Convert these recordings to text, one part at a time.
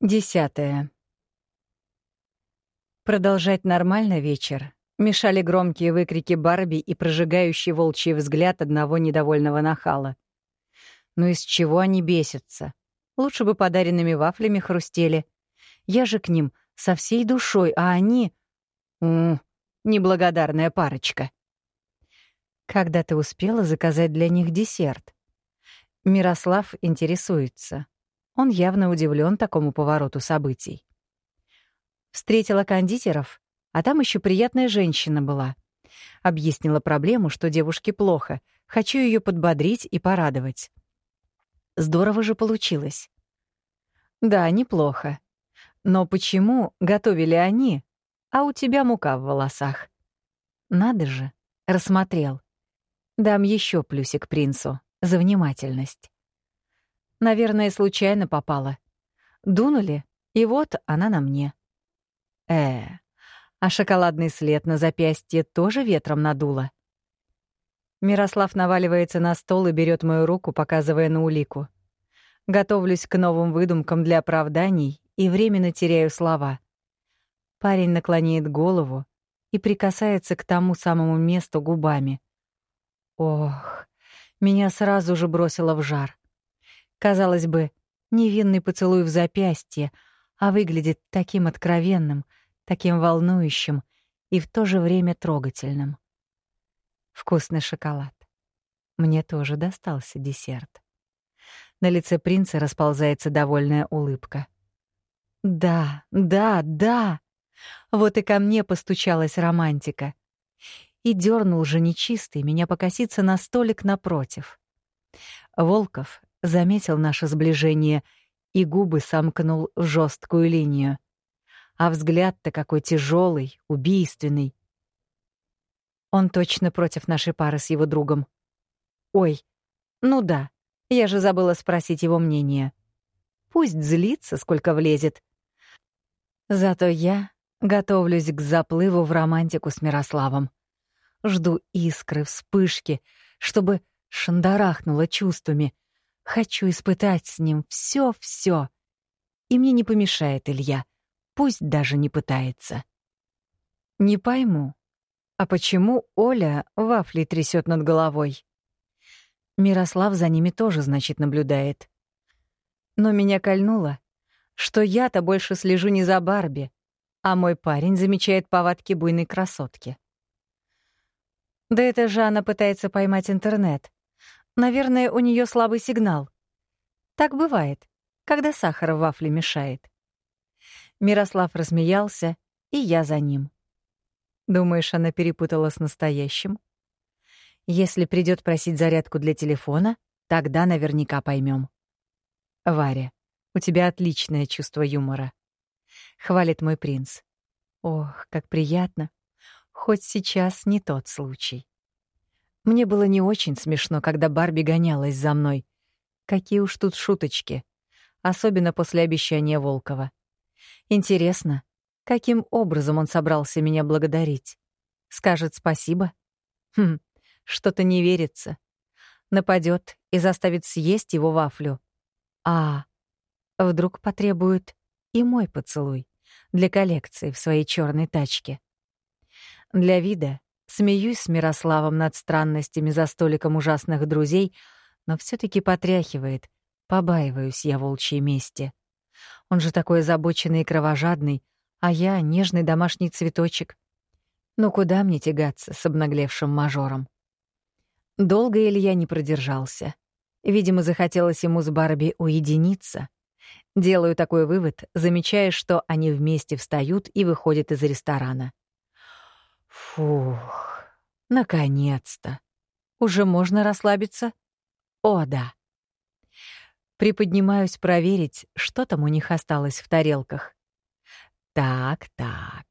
Десятое. Продолжать нормально вечер мешали громкие выкрики Барби и прожигающий волчий взгляд одного недовольного нахала. Ну из чего они бесятся? Лучше бы подаренными вафлями хрустели. Я же к ним со всей душой, а они... -м, неблагодарная парочка. Когда ты успела заказать для них десерт? Мирослав интересуется. Он явно удивлен такому повороту событий. Встретила кондитеров, а там еще приятная женщина была. Объяснила проблему, что девушке плохо, хочу ее подбодрить и порадовать. Здорово же получилось. Да, неплохо. Но почему готовили они, а у тебя мука в волосах? Надо же, рассмотрел. Дам еще плюсик принцу за внимательность. Наверное, случайно попала. Дунули, и вот она на мне. Э, а шоколадный след на запястье тоже ветром надуло. Мирослав наваливается на стол и берет мою руку, показывая на улику. Готовлюсь к новым выдумкам для оправданий и временно теряю слова. Парень наклоняет голову и прикасается к тому самому месту губами. Ох, меня сразу же бросило в жар. Казалось бы, невинный поцелуй в запястье, а выглядит таким откровенным, таким волнующим и в то же время трогательным. Вкусный шоколад. Мне тоже достался десерт. На лице принца расползается довольная улыбка. Да, да, да. Вот и ко мне постучалась романтика. И дернул же нечистый меня покоситься на столик напротив. Волков заметил наше сближение и губы сомкнул в жесткую линию. А взгляд-то какой тяжелый, убийственный. Он точно против нашей пары с его другом. Ой, ну да, я же забыла спросить его мнение. Пусть злится, сколько влезет. Зато я готовлюсь к заплыву в романтику с Мирославом. Жду искры, вспышки, чтобы шандарахнуло чувствами — Хочу испытать с ним все-все. И мне не помешает Илья, пусть даже не пытается. Не пойму, а почему Оля вафли трясет над головой? Мирослав за ними тоже, значит, наблюдает. Но меня кольнуло, что я-то больше слежу не за Барби, а мой парень замечает повадки буйной красотки. Да это же она пытается поймать интернет. Наверное, у нее слабый сигнал. Так бывает, когда сахар в вафле мешает. Мирослав рассмеялся, и я за ним. Думаешь, она перепутала с настоящим? Если придет просить зарядку для телефона, тогда наверняка поймем. Варя, у тебя отличное чувство юмора. Хвалит мой принц. Ох, как приятно. Хоть сейчас не тот случай. Мне было не очень смешно, когда Барби гонялась за мной. Какие уж тут шуточки. Особенно после обещания Волкова. Интересно, каким образом он собрался меня благодарить? Скажет спасибо? Хм, что-то не верится. Нападет и заставит съесть его вафлю. А, вдруг потребует и мой поцелуй для коллекции в своей черной тачке. Для вида Смеюсь с Мирославом над странностями за столиком ужасных друзей, но все таки потряхивает. Побаиваюсь я волчьей мести. Он же такой озабоченный и кровожадный, а я — нежный домашний цветочек. Ну куда мне тягаться с обнаглевшим мажором? Долго Илья не продержался. Видимо, захотелось ему с Барби уединиться. Делаю такой вывод, замечая, что они вместе встают и выходят из ресторана. Фух, наконец-то. Уже можно расслабиться? О, да. Приподнимаюсь проверить, что там у них осталось в тарелках. Так, так.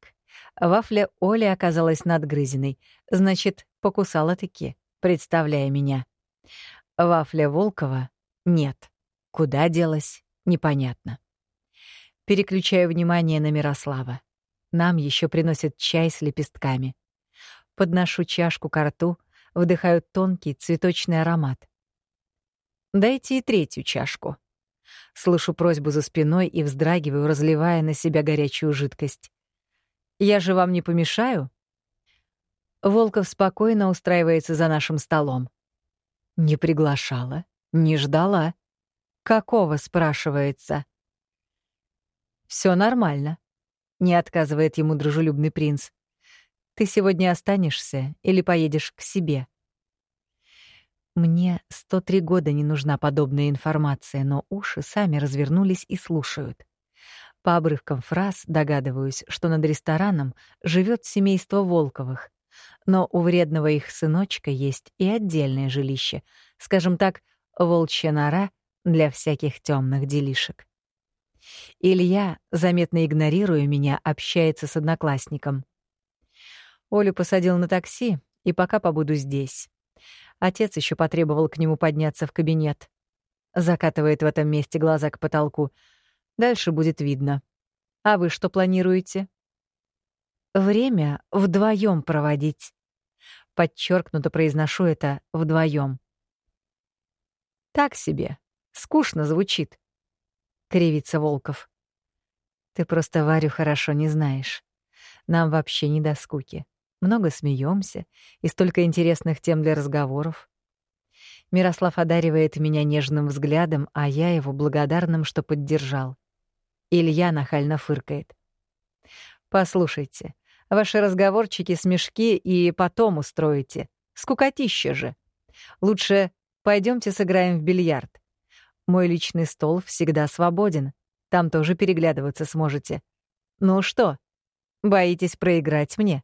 Вафля Оли оказалась надгрызенной, значит, покусала-таки, представляя меня. Вафля Волкова — нет. Куда делась — непонятно. Переключаю внимание на Мирослава. Нам еще приносят чай с лепестками. Подношу чашку к рту, вдыхаю тонкий цветочный аромат. Дайте и третью чашку. Слышу просьбу за спиной и вздрагиваю, разливая на себя горячую жидкость. «Я же вам не помешаю?» Волков спокойно устраивается за нашим столом. Не приглашала, не ждала. Какого, спрашивается? Все нормально, не отказывает ему дружелюбный принц. Ты сегодня останешься или поедешь к себе? Мне 103 года не нужна подобная информация, но уши сами развернулись и слушают. По обрывкам фраз догадываюсь, что над рестораном живет семейство Волковых, но у вредного их сыночка есть и отдельное жилище, скажем так, волчья нора для всяких темных делишек. Илья, заметно игнорируя меня, общается с одноклассником. Олю посадил на такси, и пока побуду здесь. Отец еще потребовал к нему подняться в кабинет. Закатывает в этом месте глаза к потолку. Дальше будет видно. А вы что планируете? Время вдвоем проводить. Подчеркнуто произношу это вдвоем. Так себе. Скучно звучит. Кривится Волков. Ты просто Варю хорошо не знаешь. Нам вообще не до скуки много смеемся и столько интересных тем для разговоров. Мирослав одаривает меня нежным взглядом, а я его благодарным, что поддержал. Илья нахально фыркает. «Послушайте, ваши разговорчики смешки и потом устроите. Скукотища же. Лучше пойдемте сыграем в бильярд. Мой личный стол всегда свободен. Там тоже переглядываться сможете. Ну что, боитесь проиграть мне?»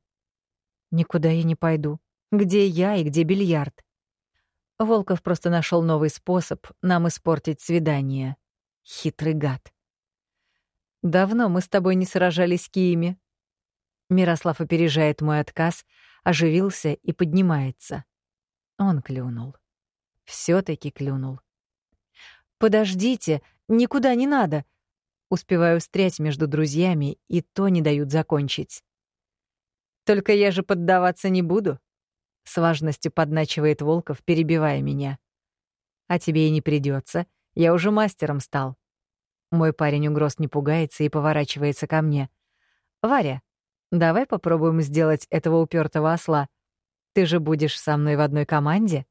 Никуда я не пойду. Где я и где бильярд? Волков просто нашел новый способ нам испортить свидание. Хитрый гад. Давно мы с тобой не сражались киями. Мирослав опережает мой отказ, оживился и поднимается. Он клюнул. все таки клюнул. «Подождите, никуда не надо!» Успеваю встрять между друзьями, и то не дают закончить. Только я же поддаваться не буду. С важностью подначивает Волков, перебивая меня. А тебе и не придется. Я уже мастером стал. Мой парень угроз не пугается и поворачивается ко мне. Варя, давай попробуем сделать этого упертого осла. Ты же будешь со мной в одной команде?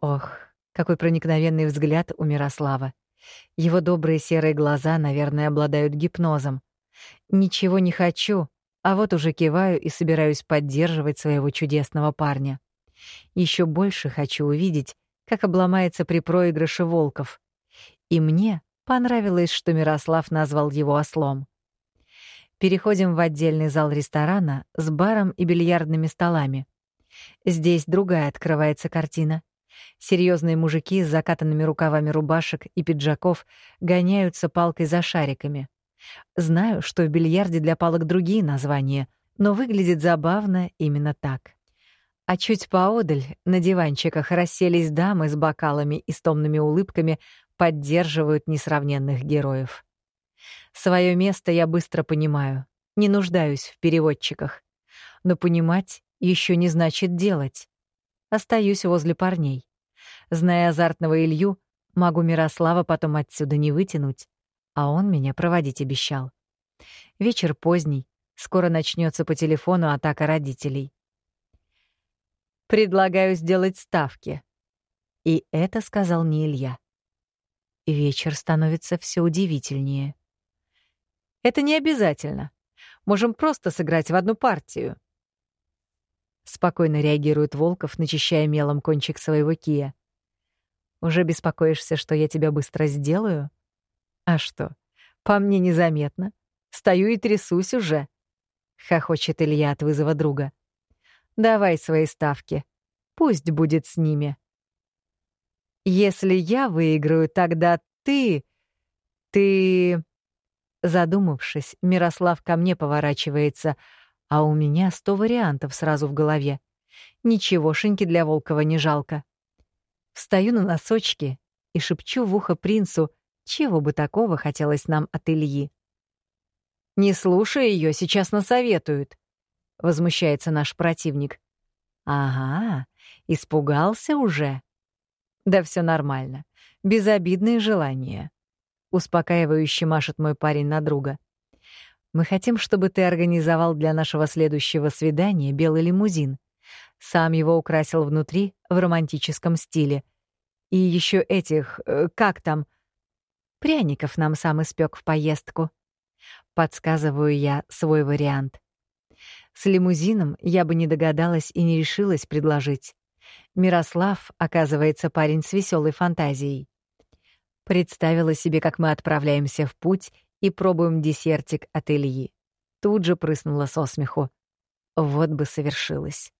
Ох, какой проникновенный взгляд у Мирослава. Его добрые серые глаза, наверное, обладают гипнозом. Ничего не хочу, а вот уже киваю и собираюсь поддерживать своего чудесного парня. Еще больше хочу увидеть, как обломается при проигрыше Волков. И мне понравилось, что Мирослав назвал его ослом. Переходим в отдельный зал ресторана с баром и бильярдными столами. Здесь другая открывается картина. Серьезные мужики с закатанными рукавами рубашек и пиджаков гоняются палкой за шариками. Знаю, что в бильярде для палок другие названия, но выглядит забавно именно так. А чуть поодаль, на диванчиках, расселись дамы с бокалами и с томными улыбками, поддерживают несравненных героев. Своё место я быстро понимаю, не нуждаюсь в переводчиках. Но понимать еще не значит делать. Остаюсь возле парней. Зная азартного Илью, могу Мирослава потом отсюда не вытянуть а он меня проводить обещал. Вечер поздний, скоро начнется по телефону атака родителей. «Предлагаю сделать ставки». И это сказал не Илья. Вечер становится все удивительнее. «Это не обязательно. Можем просто сыграть в одну партию». Спокойно реагирует Волков, начищая мелом кончик своего кия. «Уже беспокоишься, что я тебя быстро сделаю?» А что, по мне незаметно. Стою и трясусь уже. Хохочет Илья от вызова друга. Давай свои ставки. Пусть будет с ними. Если я выиграю, тогда ты... Ты... Задумавшись, Мирослав ко мне поворачивается, а у меня сто вариантов сразу в голове. Ничегошеньки для Волкова не жалко. Встаю на носочки и шепчу в ухо принцу, чего бы такого хотелось нам от Ильи? «Не слушай ее, сейчас насоветуют», — возмущается наш противник. «Ага, испугался уже?» «Да все нормально. Безобидные желания. Успокаивающе машет мой парень на друга. Мы хотим, чтобы ты организовал для нашего следующего свидания белый лимузин. Сам его украсил внутри в романтическом стиле. И еще этих, э, как там, пряников нам сам испек в поездку. Подсказываю я свой вариант. С лимузином я бы не догадалась и не решилась предложить. Мирослав, оказывается, парень с веселой фантазией. Представила себе, как мы отправляемся в путь и пробуем десертик от Ильи. Тут же прыснула со смеху. Вот бы совершилось.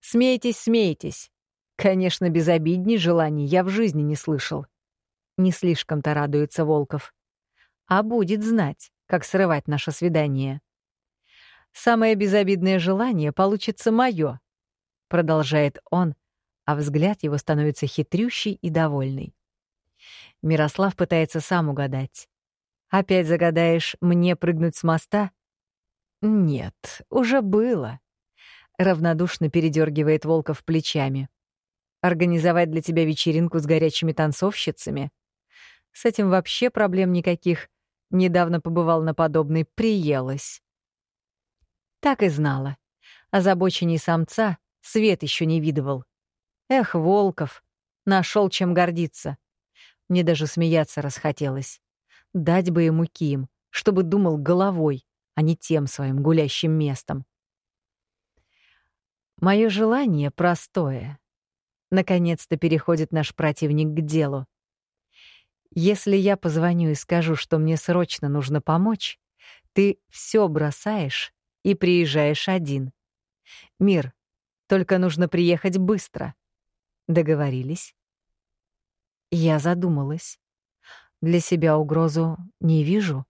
«Смейтесь, смейтесь!» Конечно, безобидней желаний я в жизни не слышал. Не слишком-то радуется Волков а будет знать, как срывать наше свидание. «Самое безобидное желание получится мое», — продолжает он, а взгляд его становится хитрющий и довольный. Мирослав пытается сам угадать. «Опять загадаешь мне прыгнуть с моста?» «Нет, уже было», — равнодушно передергивает Волков плечами. «Организовать для тебя вечеринку с горячими танцовщицами? С этим вообще проблем никаких. Недавно побывал на подобной, приелась. Так и знала. Озабоченней самца свет еще не видывал. Эх, Волков, нашел чем гордиться. Мне даже смеяться расхотелось. Дать бы ему ким, чтобы думал головой, а не тем своим гулящим местом. Мое желание простое. Наконец-то переходит наш противник к делу. Если я позвоню и скажу, что мне срочно нужно помочь, ты все бросаешь и приезжаешь один. Мир, только нужно приехать быстро. Договорились? Я задумалась. Для себя угрозу не вижу.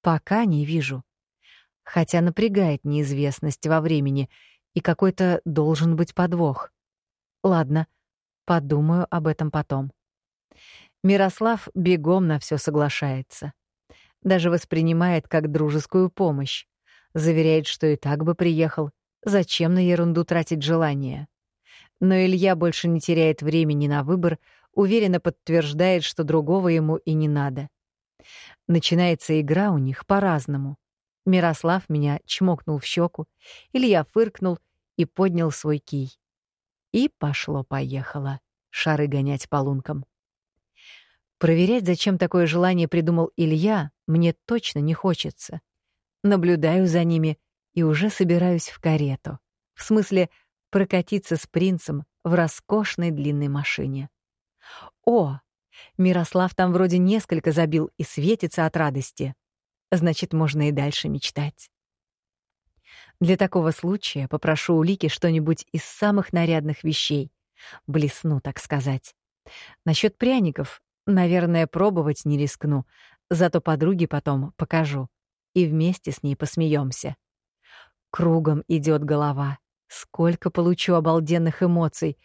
Пока не вижу. Хотя напрягает неизвестность во времени, и какой-то должен быть подвох. Ладно, подумаю об этом потом. Мирослав бегом на все соглашается. Даже воспринимает как дружескую помощь. Заверяет, что и так бы приехал. Зачем на ерунду тратить желание? Но Илья больше не теряет времени на выбор, уверенно подтверждает, что другого ему и не надо. Начинается игра у них по-разному. Мирослав меня чмокнул в щеку, Илья фыркнул и поднял свой кий. И пошло-поехало шары гонять по лункам. Проверять, зачем такое желание придумал Илья, мне точно не хочется. Наблюдаю за ними и уже собираюсь в карету. В смысле, прокатиться с принцем в роскошной длинной машине. О, Мирослав там вроде несколько забил и светится от радости. Значит, можно и дальше мечтать. Для такого случая попрошу у Лики что-нибудь из самых нарядных вещей. Блесну, так сказать. Насчет пряников Наверное, пробовать не рискну, зато подруге потом покажу. И вместе с ней посмеемся. Кругом идет голова. Сколько получу обалденных эмоций.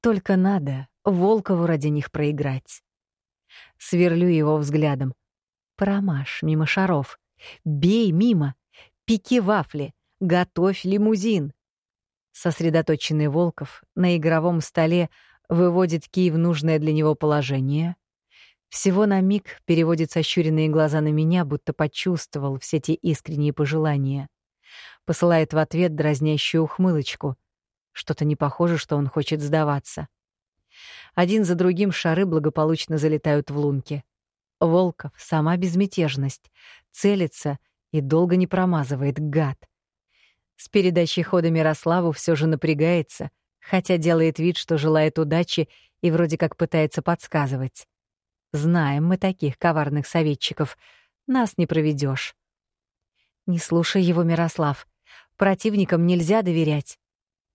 Только надо Волкову ради них проиграть. Сверлю его взглядом. Промашь мимо шаров. Бей мимо. Пеки вафли. Готовь лимузин. Сосредоточенный Волков на игровом столе выводит кий в нужное для него положение, всего на миг переводит сощуренные глаза на меня, будто почувствовал все те искренние пожелания. Посылает в ответ дразнящую ухмылочку. Что-то не похоже, что он хочет сдаваться. Один за другим шары благополучно залетают в лунки. Волков — сама безмятежность. Целится и долго не промазывает, гад. С передачей хода Мирославу все же напрягается, хотя делает вид, что желает удачи и вроде как пытается подсказывать. Знаем мы таких коварных советчиков. Нас не проведешь. Не слушай его, Мирослав. Противникам нельзя доверять.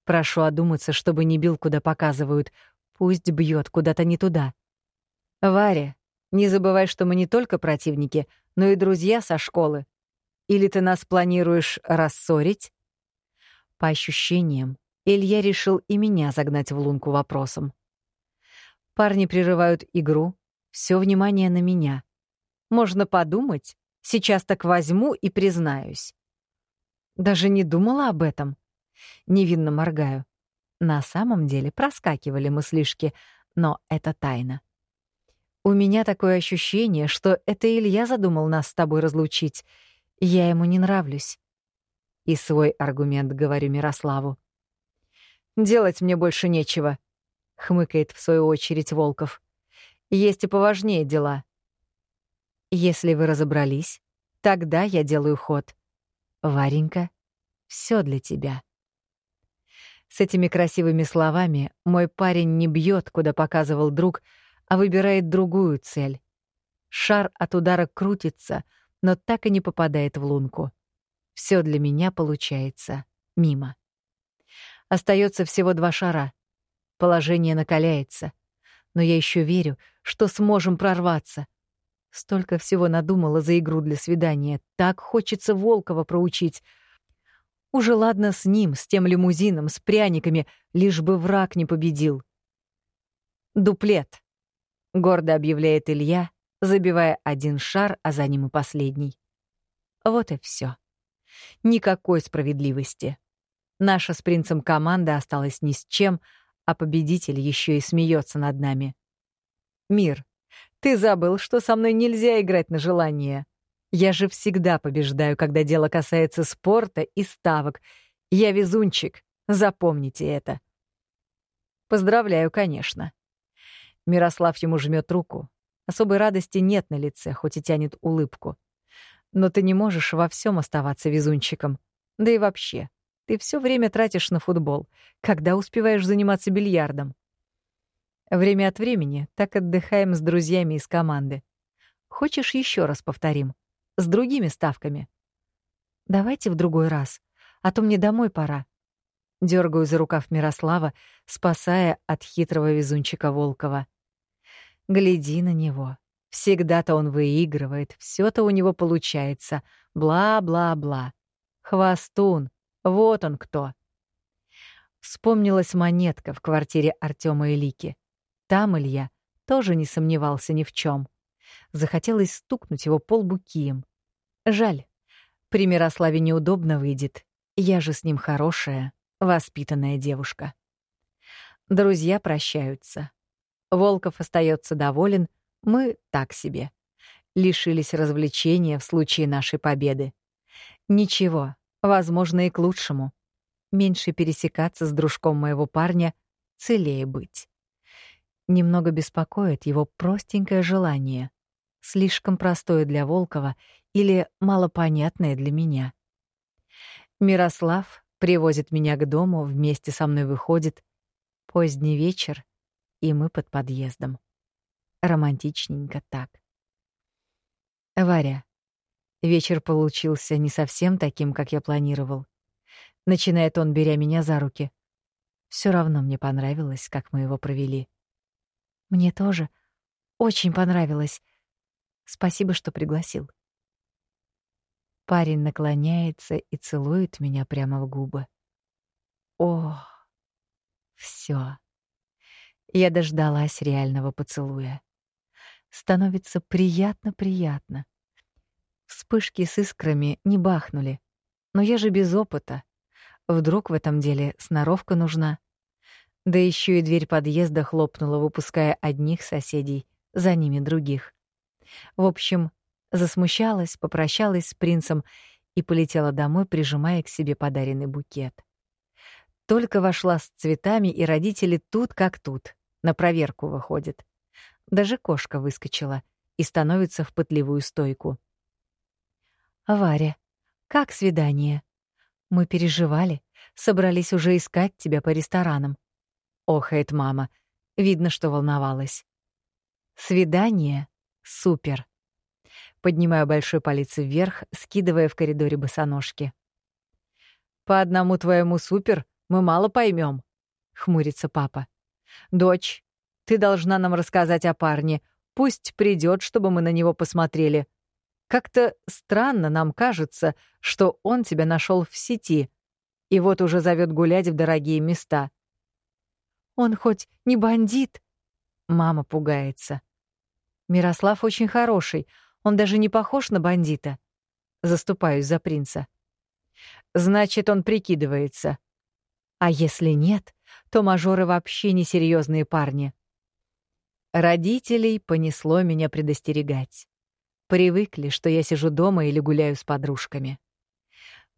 Прошу одуматься, чтобы не бил, куда показывают. Пусть бьет куда-то не туда. Варя, не забывай, что мы не только противники, но и друзья со школы. Или ты нас планируешь рассорить? По ощущениям, Илья решил и меня загнать в лунку вопросом. Парни прерывают игру, все внимание на меня. Можно подумать, сейчас так возьму и признаюсь. Даже не думала об этом. Невинно моргаю. На самом деле проскакивали мыслишки, но это тайна. У меня такое ощущение, что это Илья задумал нас с тобой разлучить. Я ему не нравлюсь. И свой аргумент говорю Мирославу. «Делать мне больше нечего», — хмыкает в свою очередь Волков. «Есть и поважнее дела». «Если вы разобрались, тогда я делаю ход. Варенька, все для тебя». С этими красивыми словами мой парень не бьет, куда показывал друг, а выбирает другую цель. Шар от удара крутится, но так и не попадает в лунку. Все для меня получается мимо. Остается всего два шара. Положение накаляется. Но я еще верю, что сможем прорваться. Столько всего надумала за игру для свидания. Так хочется Волкова проучить. Уже ладно с ним, с тем лимузином, с пряниками, лишь бы враг не победил. «Дуплет», — гордо объявляет Илья, забивая один шар, а за ним и последний. Вот и все. Никакой справедливости. Наша с принцем команда осталась ни с чем, а победитель еще и смеется над нами. «Мир, ты забыл, что со мной нельзя играть на желание. Я же всегда побеждаю, когда дело касается спорта и ставок. Я везунчик, запомните это». «Поздравляю, конечно». Мирослав ему жмет руку. Особой радости нет на лице, хоть и тянет улыбку. Но ты не можешь во всем оставаться везунчиком. Да и вообще, ты все время тратишь на футбол. Когда успеваешь заниматься бильярдом? Время от времени так отдыхаем с друзьями из команды. Хочешь еще раз повторим? С другими ставками. Давайте в другой раз, а то мне домой пора. Дергаю за рукав Мирослава, спасая от хитрого везунчика Волкова. Гляди на него. Всегда-то он выигрывает, все то у него получается. Бла-бла-бла. Хвостун. Вот он кто. Вспомнилась монетка в квартире Артема и Лики. Там Илья тоже не сомневался ни в чем. Захотелось стукнуть его полбу кием. Жаль. При Мирославе неудобно выйдет. Я же с ним хорошая, воспитанная девушка. Друзья прощаются. Волков остается доволен, мы так себе. Лишились развлечения в случае нашей победы. Ничего, возможно, и к лучшему. Меньше пересекаться с дружком моего парня, целее быть. Немного беспокоит его простенькое желание, слишком простое для Волкова или малопонятное для меня. Мирослав привозит меня к дому, вместе со мной выходит. Поздний вечер, и мы под подъездом. Романтичненько так. Варя. Вечер получился не совсем таким, как я планировал. Начинает он, беря меня за руки. Все равно мне понравилось, как мы его провели. Мне тоже очень понравилось. Спасибо, что пригласил. Парень наклоняется и целует меня прямо в губы. О, все. Я дождалась реального поцелуя становится приятно-приятно. Вспышки с искрами не бахнули. Но я же без опыта. Вдруг в этом деле сноровка нужна. Да еще и дверь подъезда хлопнула, выпуская одних соседей, за ними других. В общем, засмущалась, попрощалась с принцем и полетела домой, прижимая к себе подаренный букет. Только вошла с цветами, и родители тут как тут, на проверку выходят. Даже кошка выскочила и становится в пытливую стойку. «Варя, как свидание? Мы переживали, собрались уже искать тебя по ресторанам». Охает мама. Видно, что волновалась. «Свидание? Супер!» Поднимаю большой палец вверх, скидывая в коридоре босоножки. «По одному твоему супер мы мало поймем, хмурится папа. «Дочь, ты должна нам рассказать о парне. Пусть придет, чтобы мы на него посмотрели. Как-то странно нам кажется, что он тебя нашел в сети и вот уже зовет гулять в дорогие места. Он хоть не бандит? Мама пугается. Мирослав очень хороший, он даже не похож на бандита. Заступаюсь за принца. Значит, он прикидывается. А если нет, то мажоры вообще несерьезные парни. Родителей понесло меня предостерегать. Привыкли, что я сижу дома или гуляю с подружками.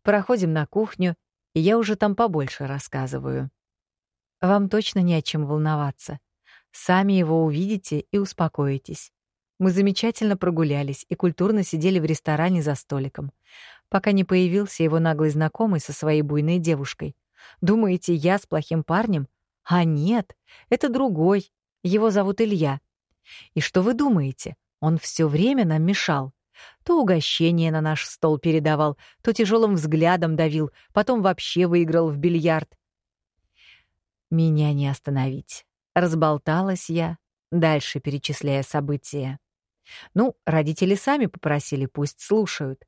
Проходим на кухню, и я уже там побольше рассказываю. Вам точно не о чем волноваться. Сами его увидите и успокоитесь. Мы замечательно прогулялись и культурно сидели в ресторане за столиком, пока не появился его наглый знакомый со своей буйной девушкой. Думаете, я с плохим парнем? А нет, это другой. Его зовут Илья. И что вы думаете? Он все время нам мешал. То угощение на наш стол передавал, то тяжелым взглядом давил, потом вообще выиграл в бильярд. Меня не остановить. Разболталась я, дальше перечисляя события. Ну, родители сами попросили, пусть слушают.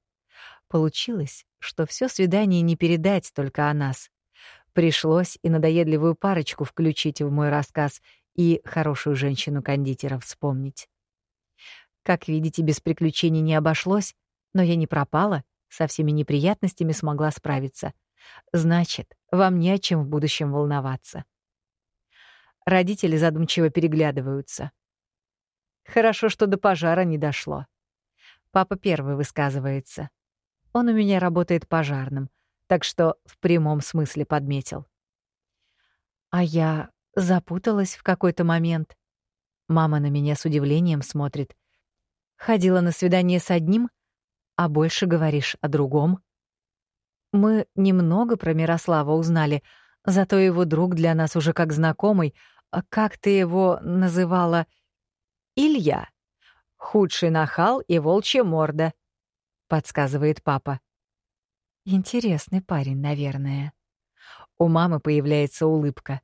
Получилось, что все свидание не передать только о нас. Пришлось и надоедливую парочку включить в мой рассказ, и хорошую женщину-кондитера вспомнить. Как видите, без приключений не обошлось, но я не пропала, со всеми неприятностями смогла справиться. Значит, вам не о чем в будущем волноваться. Родители задумчиво переглядываются. Хорошо, что до пожара не дошло. Папа первый высказывается. Он у меня работает пожарным, так что в прямом смысле подметил. А я запуталась в какой-то момент. Мама на меня с удивлением смотрит. Ходила на свидание с одним, а больше говоришь о другом. Мы немного про Мирослава узнали, зато его друг для нас уже как знакомый. А как ты его называла? Илья. Худший нахал и волчья морда, подсказывает папа. Интересный парень, наверное. У мамы появляется улыбка.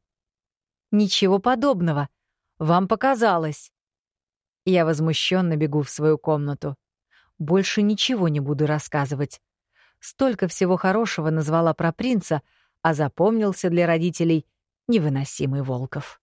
Ничего подобного. Вам показалось. Я возмущенно бегу в свою комнату. Больше ничего не буду рассказывать. Столько всего хорошего назвала про принца, а запомнился для родителей невыносимый Волков.